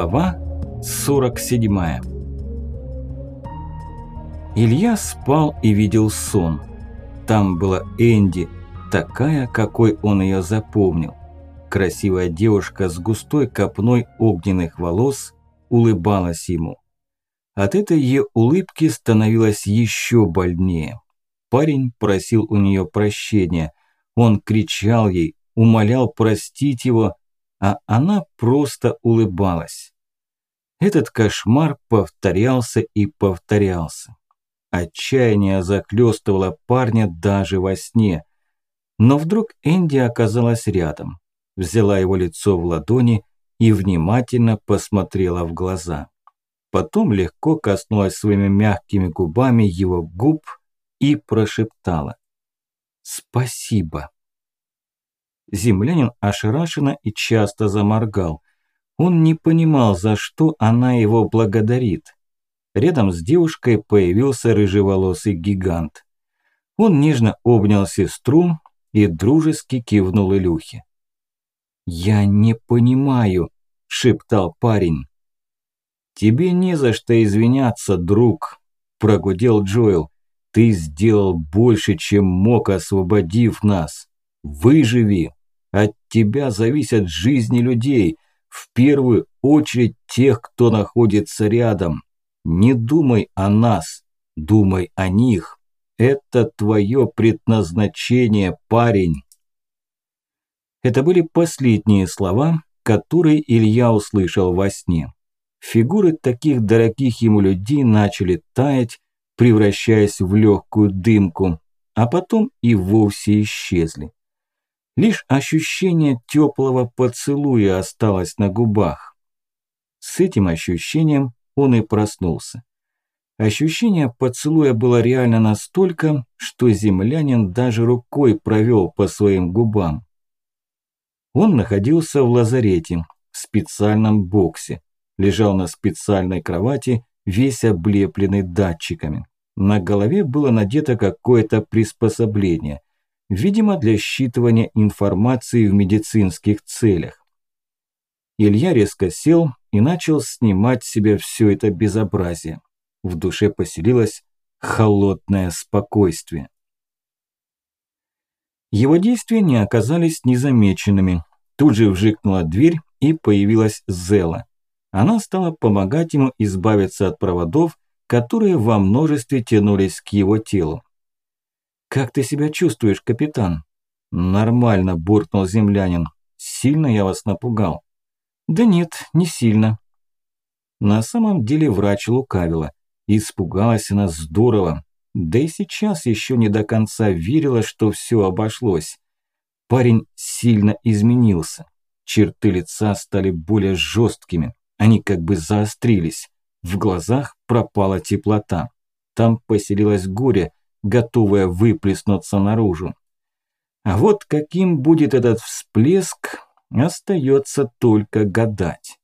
Глава 47 Илья спал и видел сон. Там была Энди, такая, какой он ее запомнил. Красивая девушка с густой копной огненных волос улыбалась ему. От этой ее улыбки становилось еще больнее. Парень просил у нее прощения. Он кричал ей, умолял простить его, а она просто улыбалась. Этот кошмар повторялся и повторялся. Отчаяние заклёстывало парня даже во сне. Но вдруг Энди оказалась рядом, взяла его лицо в ладони и внимательно посмотрела в глаза. Потом легко коснулась своими мягкими губами его губ и прошептала «Спасибо». Землянин ошарашенно и часто заморгал. Он не понимал, за что она его благодарит. Рядом с девушкой появился рыжеволосый гигант. Он нежно обнял сестру и дружески кивнул Илюхе. «Я не понимаю», – шептал парень. «Тебе не за что извиняться, друг», – прогудел Джоэл. «Ты сделал больше, чем мог, освободив нас. Выживи!» От тебя зависят жизни людей, в первую очередь тех, кто находится рядом. Не думай о нас, думай о них. Это твое предназначение, парень. Это были последние слова, которые Илья услышал во сне. Фигуры таких дорогих ему людей начали таять, превращаясь в легкую дымку, а потом и вовсе исчезли. Лишь ощущение теплого поцелуя осталось на губах. С этим ощущением он и проснулся. Ощущение поцелуя было реально настолько, что землянин даже рукой провел по своим губам. Он находился в лазарете, в специальном боксе, лежал на специальной кровати, весь облепленный датчиками. На голове было надето какое-то приспособление – видимо для считывания информации в медицинских целях. Илья резко сел и начал снимать с себя все это безобразие. В душе поселилось холодное спокойствие. Его действия не оказались незамеченными. Тут же вжикнула дверь и появилась Зела. Она стала помогать ему избавиться от проводов, которые во множестве тянулись к его телу. «Как ты себя чувствуешь, капитан?» «Нормально», – буркнул землянин. «Сильно я вас напугал?» «Да нет, не сильно». На самом деле врач лукавила. Испугалась она здорово. Да и сейчас еще не до конца верила, что все обошлось. Парень сильно изменился. Черты лица стали более жесткими. Они как бы заострились. В глазах пропала теплота. Там поселилось горе, готовая выплеснуться наружу. А вот каким будет этот всплеск, остается только гадать.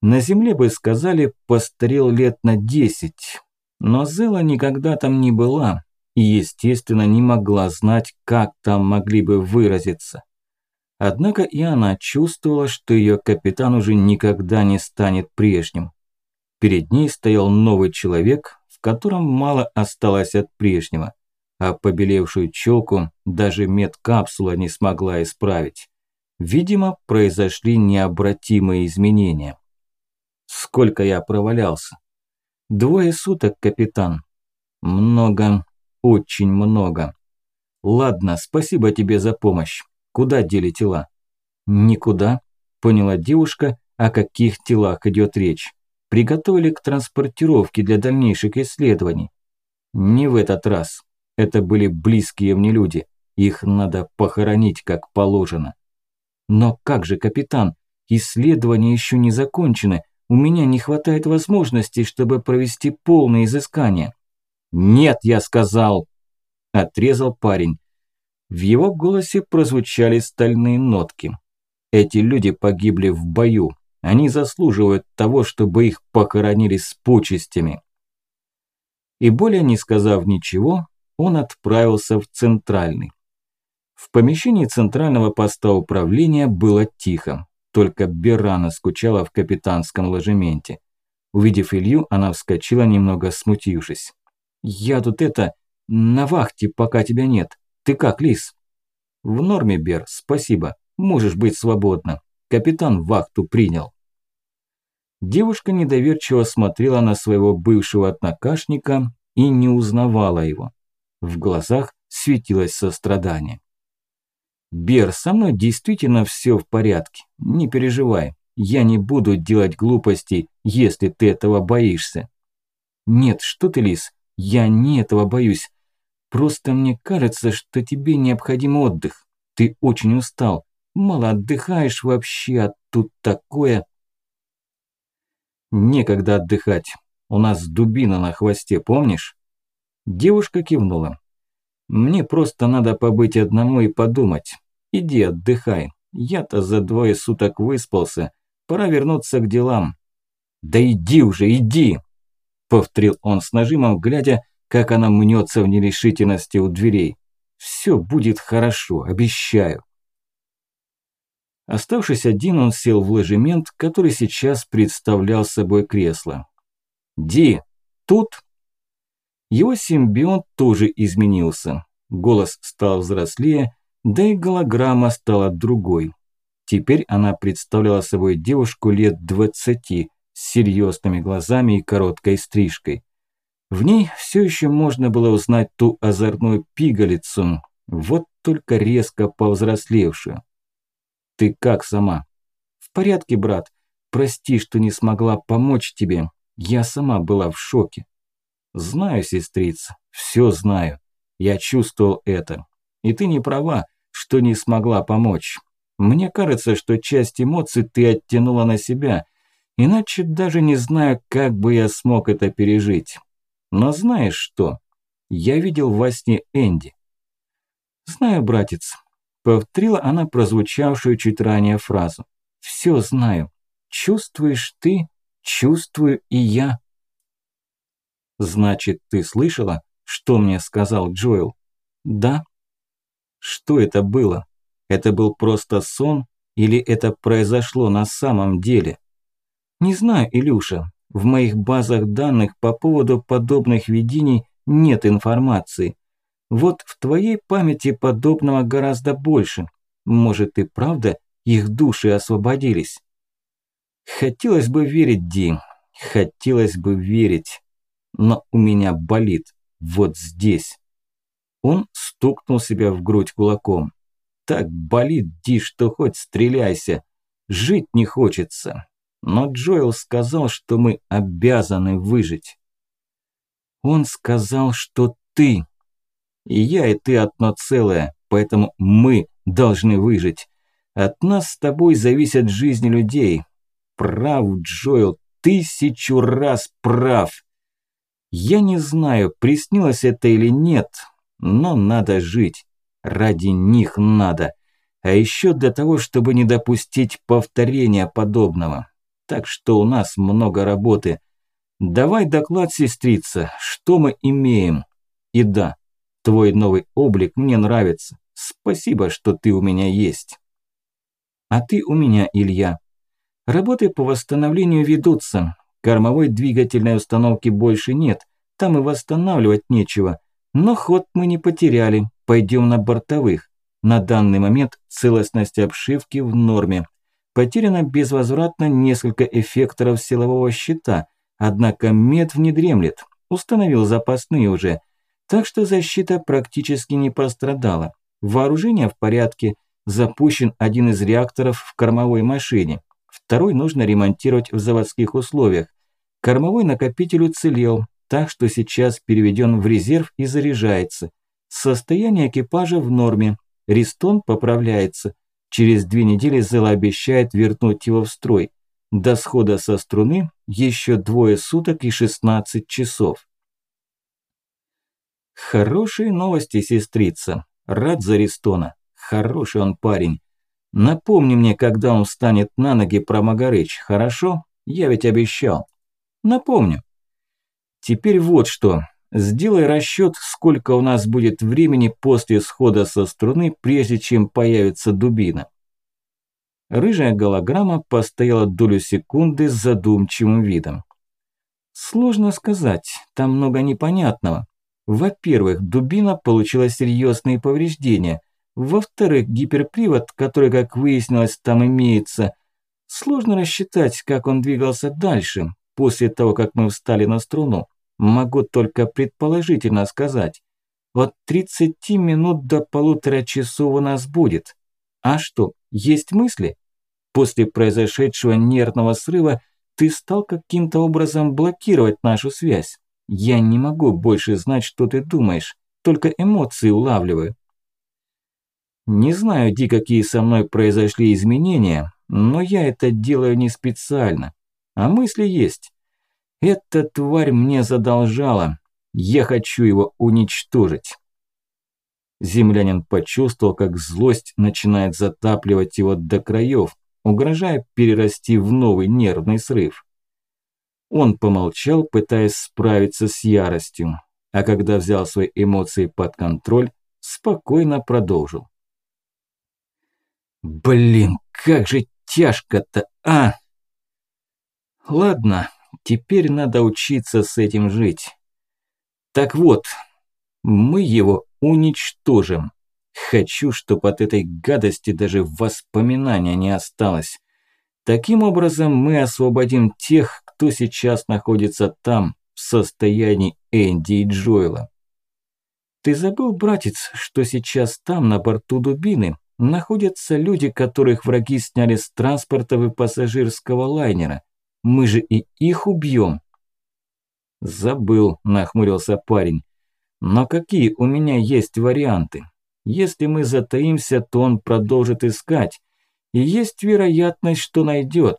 На земле бы сказали, постарел лет на десять, но Зела никогда там не была и, естественно, не могла знать, как там могли бы выразиться. Однако и она чувствовала, что ее капитан уже никогда не станет прежним. Перед ней стоял новый человек, котором мало осталось от прежнего, а побелевшую челку даже медкапсула не смогла исправить. Видимо, произошли необратимые изменения. Сколько я провалялся? Двое суток, капитан. Много, очень много. Ладно, спасибо тебе за помощь. Куда дели тела? Никуда, поняла девушка, о каких телах идет речь приготовили к транспортировке для дальнейших исследований. Не в этот раз. Это были близкие мне люди. Их надо похоронить как положено. Но как же, капитан, исследования еще не закончены. У меня не хватает возможностей, чтобы провести полное изыскание. Нет, я сказал, отрезал парень. В его голосе прозвучали стальные нотки. Эти люди погибли в бою, они заслуживают того, чтобы их похоронили с почестями. И более не сказав ничего, он отправился в центральный. В помещении центрального поста управления было тихо. только Берана скучала в капитанском ложементе. Увидев Илью, она вскочила, немного смутившись. «Я тут это, на вахте, пока тебя нет. Ты как, Лис?» «В норме, Бер, спасибо. Можешь быть свободна. Капитан вахту принял». Девушка недоверчиво смотрела на своего бывшего однокашника и не узнавала его. В глазах светилось сострадание. «Бер, со мной действительно все в порядке. Не переживай. Я не буду делать глупостей, если ты этого боишься». «Нет, что ты, Лис, я не этого боюсь. Просто мне кажется, что тебе необходим отдых. Ты очень устал. Мало отдыхаешь вообще, а тут такое...» «Некогда отдыхать. У нас дубина на хвосте, помнишь?» Девушка кивнула. «Мне просто надо побыть одному и подумать. Иди отдыхай. Я-то за двое суток выспался. Пора вернуться к делам». «Да иди уже, иди!» Повторил он с нажимом, глядя, как она мнется в нерешительности у дверей. «Все будет хорошо, обещаю». Оставшись один, он сел в ложемент, который сейчас представлял собой кресло. «Ди, тут?» Его симбионт тоже изменился. Голос стал взрослее, да и голограмма стала другой. Теперь она представляла собой девушку лет двадцати, с серьезными глазами и короткой стрижкой. В ней все еще можно было узнать ту озорную пигалицу, вот только резко повзрослевшую. «Ты как сама?» «В порядке, брат. Прости, что не смогла помочь тебе. Я сама была в шоке». «Знаю, сестрица, все знаю. Я чувствовал это. И ты не права, что не смогла помочь. Мне кажется, что часть эмоций ты оттянула на себя, иначе даже не знаю, как бы я смог это пережить. Но знаешь что? Я видел во сне Энди. Знаю, братец. Повторила она прозвучавшую чуть ранее фразу. Все знаю. Чувствуешь ты, чувствую и я. «Значит, ты слышала, что мне сказал Джоэл?» «Да». «Что это было? Это был просто сон или это произошло на самом деле?» «Не знаю, Илюша. В моих базах данных по поводу подобных видений нет информации. Вот в твоей памяти подобного гораздо больше. Может и правда их души освободились?» Хотелось бы верить, Ди, хотелось бы верить но у меня болит. Вот здесь. Он стукнул себя в грудь кулаком. Так болит, Ди, что хоть стреляйся. Жить не хочется. Но Джоэл сказал, что мы обязаны выжить. Он сказал, что ты. И я, и ты одно целое, поэтому мы должны выжить. От нас с тобой зависят жизни людей. Прав, Джоэл, тысячу раз прав. Я не знаю, приснилось это или нет, но надо жить. Ради них надо. А еще для того, чтобы не допустить повторения подобного. Так что у нас много работы. Давай доклад, сестрица, что мы имеем? И да, твой новый облик мне нравится. Спасибо, что ты у меня есть. А ты у меня, Илья. Работы по восстановлению ведутся. Кормовой двигательной установки больше нет, там и восстанавливать нечего. Но ход мы не потеряли, пойдем на бортовых. На данный момент целостность обшивки в норме. Потеряно безвозвратно несколько эффекторов силового щита, однако мед не дремлет, установил запасные уже. Так что защита практически не пострадала. Вооружение в порядке, запущен один из реакторов в кормовой машине. Второй нужно ремонтировать в заводских условиях. Кормовой накопитель уцелел, так что сейчас переведен в резерв и заряжается. Состояние экипажа в норме, Ристон поправляется. Через две недели Зела обещает вернуть его в строй. До схода со струны еще двое суток и 16 часов. Хорошие новости, сестрица. Рад за Ристона. Хороший он парень. Напомни мне, когда он встанет на ноги про Магарыч, хорошо? Я ведь обещал. Напомню. Теперь вот что. Сделай расчет, сколько у нас будет времени после схода со струны, прежде чем появится дубина. Рыжая голограмма постояла долю секунды с задумчивым видом. Сложно сказать, там много непонятного. Во-первых, дубина получила серьезные повреждения. Во-вторых, гиперпривод, который, как выяснилось, там имеется. Сложно рассчитать, как он двигался дальше, после того, как мы встали на струну. Могу только предположительно сказать. От 30 минут до полутора часов у нас будет. А что, есть мысли? После произошедшего нервного срыва ты стал каким-то образом блокировать нашу связь. Я не могу больше знать, что ты думаешь, только эмоции улавливаю. Не знаю, Ди, какие со мной произошли изменения, но я это делаю не специально. А мысли есть. Эта тварь мне задолжала. Я хочу его уничтожить. Землянин почувствовал, как злость начинает затапливать его до краев, угрожая перерасти в новый нервный срыв. Он помолчал, пытаясь справиться с яростью, а когда взял свои эмоции под контроль, спокойно продолжил. «Блин, как же тяжко-то, а!» «Ладно, теперь надо учиться с этим жить. Так вот, мы его уничтожим. Хочу, чтобы от этой гадости даже воспоминания не осталось. Таким образом мы освободим тех, кто сейчас находится там, в состоянии Энди и Джоэла. Ты забыл, братец, что сейчас там, на борту дубины, находятся люди, которых враги сняли с транспортов и пассажирского лайнера. Мы же и их убьем. Забыл, нахмурился парень. Но какие у меня есть варианты? Если мы затаимся, то он продолжит искать. И есть вероятность, что найдет.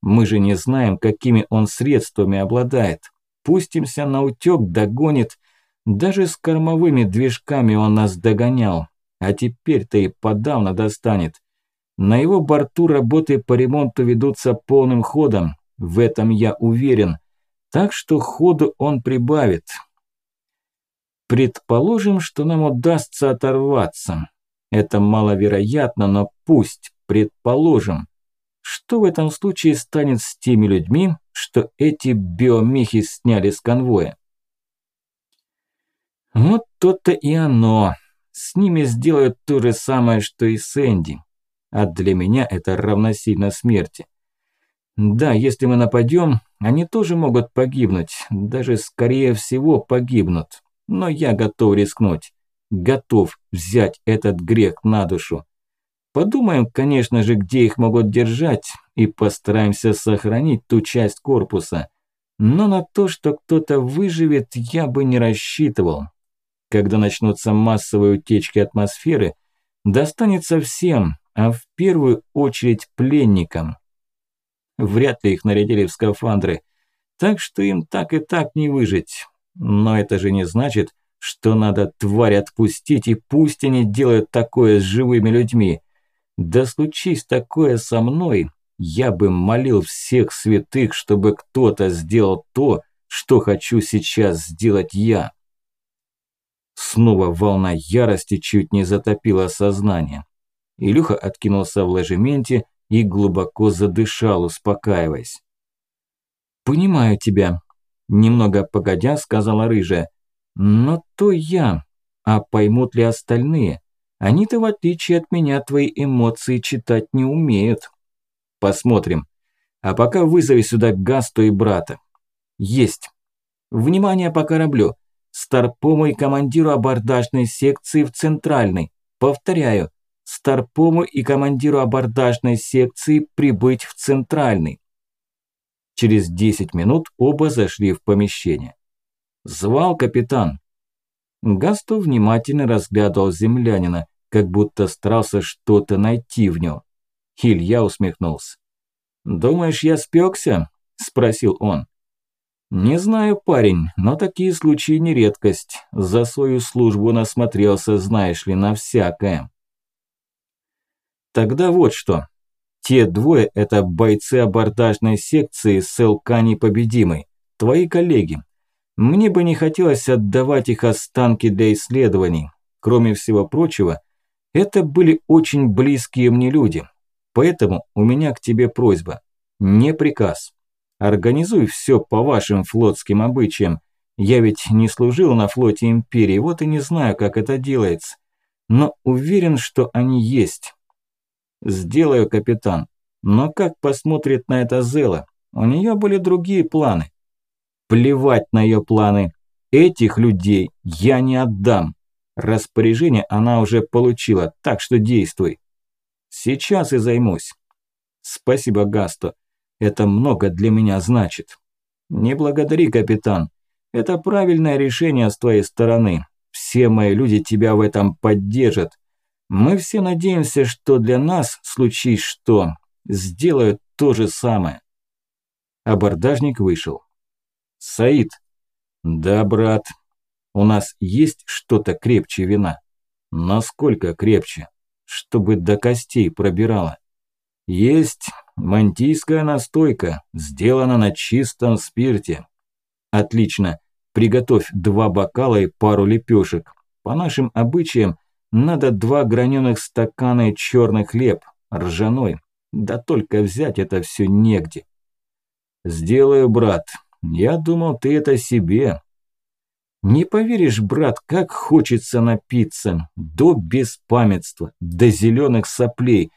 Мы же не знаем, какими он средствами обладает. Пустимся на утёк, догонит. Даже с кормовыми движками он нас догонял. А теперь-то и подавно достанет. На его борту работы по ремонту ведутся полным ходом. В этом я уверен. Так что ходу он прибавит. Предположим, что нам удастся оторваться. Это маловероятно, но пусть, предположим. Что в этом случае станет с теми людьми, что эти биомехи сняли с конвоя? Вот то-то и оно. С ними сделают то же самое, что и с Энди. А для меня это равносильно смерти. Да, если мы нападем, они тоже могут погибнуть, даже скорее всего погибнут но я готов рискнуть. Готов взять этот грех на душу. Подумаем, конечно же, где их могут держать, и постараемся сохранить ту часть корпуса. Но на то, что кто-то выживет, я бы не рассчитывал. Когда начнутся массовые утечки атмосферы, достанется всем, а в первую очередь пленникам. Вряд ли их нарядили в скафандры, так что им так и так не выжить. Но это же не значит, что надо тварь отпустить, и пусть они делают такое с живыми людьми. Да случись такое со мной, я бы молил всех святых, чтобы кто-то сделал то, что хочу сейчас сделать я. Снова волна ярости чуть не затопила сознание. Илюха откинулся в ложементе и глубоко задышал, успокаиваясь. «Понимаю тебя», Немного погодя, сказала рыжая. Но то я. А поймут ли остальные? Они-то, в отличие от меня, твои эмоции читать не умеют. Посмотрим. А пока вызови сюда Гасту и брата. Есть. Внимание по кораблю. Старпому и командиру абордажной секции в Центральной. Повторяю. Старпому и командиру абордажной секции прибыть в Центральный. Через 10 минут оба зашли в помещение. «Звал капитан». Гасту внимательно разглядывал землянина, как будто старался что-то найти в нем. Илья усмехнулся. «Думаешь, я спекся?» – спросил он. «Не знаю, парень, но такие случаи не редкость. За свою службу насмотрелся, знаешь ли, на всякое». «Тогда вот что. Те двое – это бойцы абордажной секции СЛК «Непобедимый», твои коллеги. Мне бы не хотелось отдавать их останки для исследований. Кроме всего прочего, это были очень близкие мне люди. Поэтому у меня к тебе просьба. Не приказ. Организуй все по вашим флотским обычаям. Я ведь не служил на флоте Империи, вот и не знаю, как это делается. Но уверен, что они есть. Сделаю, капитан. Но как посмотрит на это Зела? У нее были другие планы. Плевать на ее планы. Этих людей я не отдам. Распоряжение она уже получила, так что действуй. Сейчас и займусь. Спасибо, Гасто. Это много для меня значит. Не благодари, капитан. Это правильное решение с твоей стороны. Все мои люди тебя в этом поддержат. Мы все надеемся, что для нас, случись что, сделают то же самое. Абордажник вышел. Саид. Да, брат. У нас есть что-то крепче вина. Насколько крепче? Чтобы до костей пробирало. Есть мантийская настойка, сделана на чистом спирте. Отлично. Приготовь два бокала и пару лепешек. По нашим обычаям надо два граненых стакана черный хлеб, ржаной. Да только взять это все негде. Сделаю, брат. Я думал, ты это себе. Не поверишь, брат, как хочется напиться. До беспамятства, до зеленых соплей.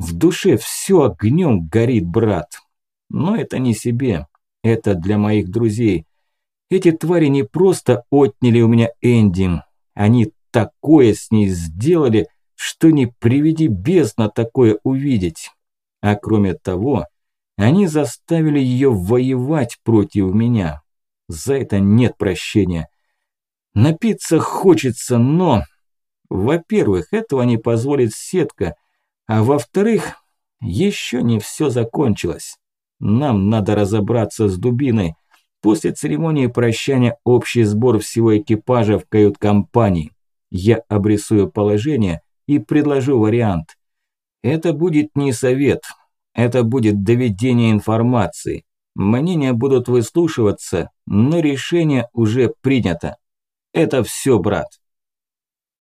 В душе все огнем горит, брат. Но это не себе. Это для моих друзей. Эти твари не просто отняли у меня Энди. Они такое с ней сделали, что не приведи бездна такое увидеть. А кроме того, они заставили ее воевать против меня. За это нет прощения. Напиться хочется, но... Во-первых, этого не позволит сетка, а во-вторых, еще не все закончилось. Нам надо разобраться с дубиной. После церемонии прощания общий сбор всего экипажа в кают-компании. Я обрисую положение и предложу вариант. Это будет не совет, это будет доведение информации. Мнения будут выслушиваться, но решение уже принято. Это все, брат.